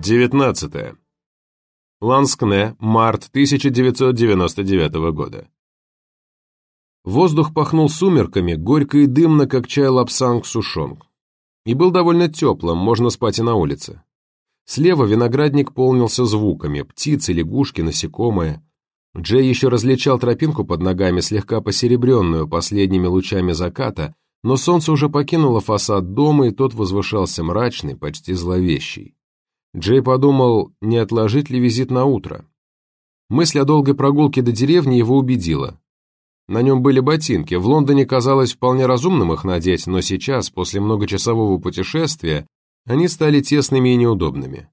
19. Ланскне, март 1999 года. Воздух пахнул сумерками, горько и дымно, как чай лапсанг сушонг. И был довольно теплым, можно спать и на улице. Слева виноградник полнился звуками, птицы, лягушки, насекомые. Джей еще различал тропинку под ногами, слегка посеребренную последними лучами заката, но солнце уже покинуло фасад дома, и тот возвышался мрачный, почти зловещий. Джей подумал, не отложить ли визит на утро. Мысль о долгой прогулке до деревни его убедила. На нем были ботинки, в Лондоне казалось вполне разумным их надеть, но сейчас, после многочасового путешествия, они стали тесными и неудобными.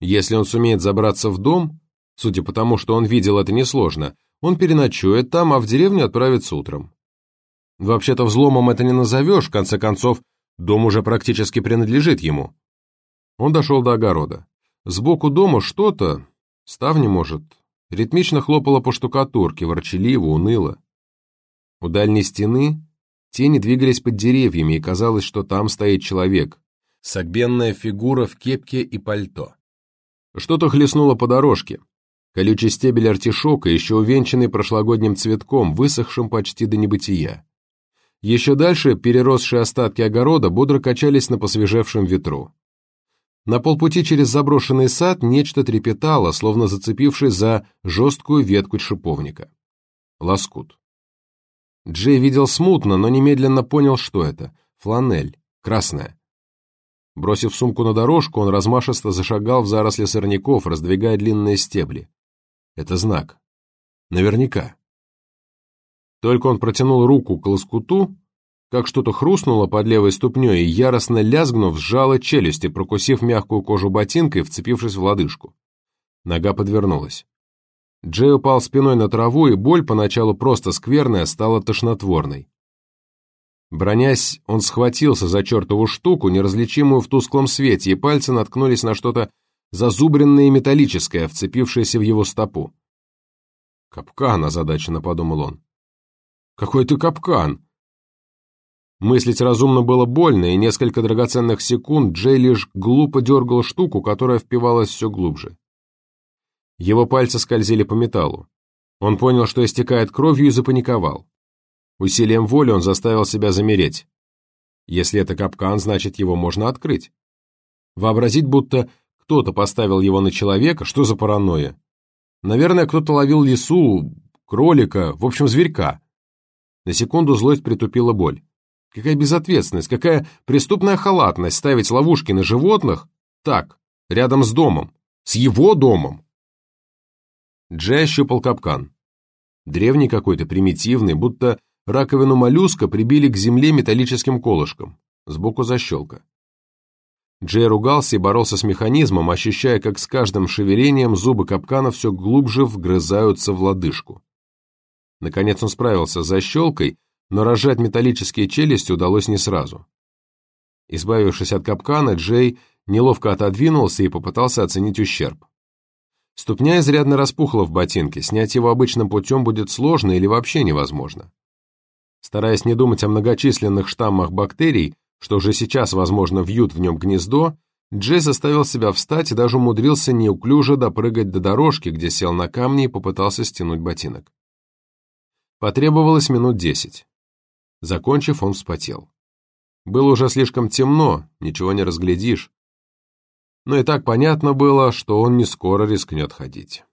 Если он сумеет забраться в дом, судя по тому, что он видел, это несложно, он переночует там, а в деревню отправится утром. Вообще-то взломом это не назовешь, в конце концов, дом уже практически принадлежит ему. Он дошел до огорода. Сбоку дома что-то, ставни, может, ритмично хлопало по штукатурке, ворчаливо, уныло. У дальней стены тени двигались под деревьями, и казалось, что там стоит человек. Согбенная фигура в кепке и пальто. Что-то хлестнуло по дорожке. Колючий стебель артишока, еще увенчанный прошлогодним цветком, высохшим почти до небытия. Еще дальше переросшие остатки огорода бодро качались на посвежевшем ветру. На полпути через заброшенный сад нечто трепетало, словно зацепившись за жесткую ветку шиповника. Лоскут. Джей видел смутно, но немедленно понял, что это. Фланель. Красная. Бросив сумку на дорожку, он размашисто зашагал в заросли сорняков, раздвигая длинные стебли. Это знак. Наверняка. Только он протянул руку к лоскуту, как что-то хрустнуло под левой ступней и, яростно лязгнув, сжало челюсти, прокусив мягкую кожу ботинкой, вцепившись в лодыжку. Нога подвернулась. Джей упал спиной на траву, и боль, поначалу просто скверная, стала тошнотворной. Бронясь, он схватился за чертову штуку, неразличимую в тусклом свете, и пальцы наткнулись на что-то зазубренное и металлическое, вцепившееся в его стопу. «Капкан», — озадаченно подумал он. «Какой ты капкан!» Мыслить разумно было больно, и несколько драгоценных секунд Джей лишь глупо дергал штуку, которая впивалась все глубже. Его пальцы скользили по металлу. Он понял, что истекает кровью, и запаниковал. Усилием воли он заставил себя замереть. Если это капкан, значит, его можно открыть. Вообразить, будто кто-то поставил его на человека, что за паранойя? Наверное, кто-то ловил лису, кролика, в общем, зверька. На секунду злость притупила боль. Какая безответственность, какая преступная халатность ставить ловушки на животных так, рядом с домом, с его домом. Джей ощупал капкан. Древний какой-то, примитивный, будто раковину моллюска прибили к земле металлическим колышком. Сбоку защелка. Джей ругался и боролся с механизмом, ощущая, как с каждым шевелением зубы капкана все глубже вгрызаются в лодыжку. Наконец он справился с защелкой, но разжать металлические челюсти удалось не сразу. Избавившись от капкана, Джей неловко отодвинулся и попытался оценить ущерб. Ступня изрядно распухла в ботинке, снять его обычным путем будет сложно или вообще невозможно. Стараясь не думать о многочисленных штаммах бактерий, что уже сейчас, возможно, вьют в нем гнездо, Джей заставил себя встать и даже умудрился неуклюже допрыгать до дорожки, где сел на камни и попытался стянуть ботинок. Потребовалось минут десять. Закончив, он вспотел. Было уже слишком темно, ничего не разглядишь. Но и так понятно было, что он не скоро рискнет ходить.